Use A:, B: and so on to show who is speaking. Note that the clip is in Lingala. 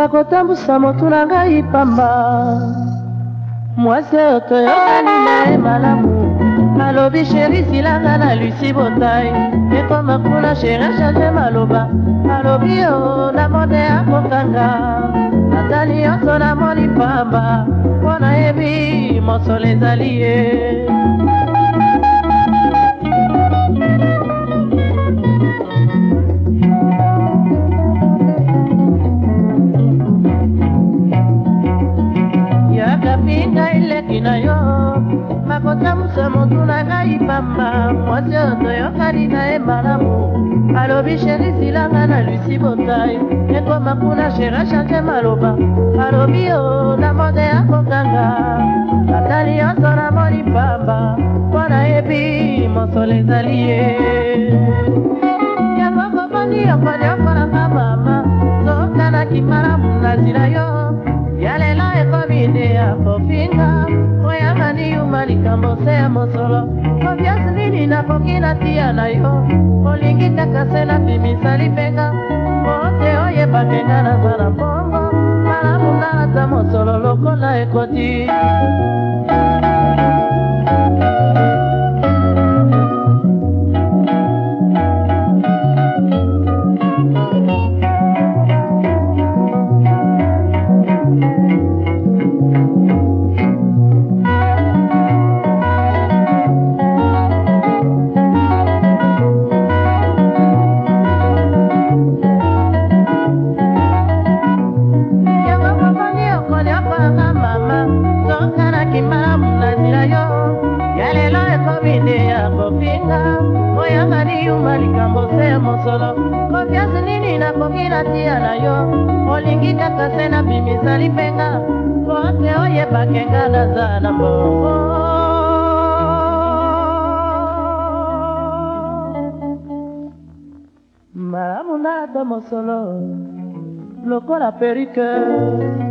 A: bakotambusa motu na ngai pamba mwasi oyo toyokani na ye malamu malobi sheri silanga na lusi botai ekoma kuna sheri achange maloba malobi yo namone akokanga ata nyonso namoni pamba mpo nayebi mosolo ezali ye
B: nakomi ngai leki na yo
A: makotambusa motu na ngai pamba mwasi oyo toyokani na ye malamu alobi sheri silanga na lusi botai ekoma kuna shera change maloba alobi yo na monde ya kokanga atali nyonso namoni pamba mpo nayebi mosolo ezali ye yango koponi yokonyoko na likambo se ya mosolo konfiance nini nakoki natia na yo olingi kaka se napimisa lipenga mbote oyebake nga naza na mpo yumba likambo se ya mosolo konfiance nini nakoki natia na yo olingi kaka se nabimisali mpenga po ate oyebakenga naza na mbongo malamu nalata mosolo lokola perike